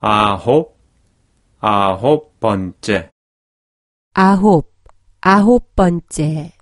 아홉, 아홉 번째. 아홉, 아홉 번째.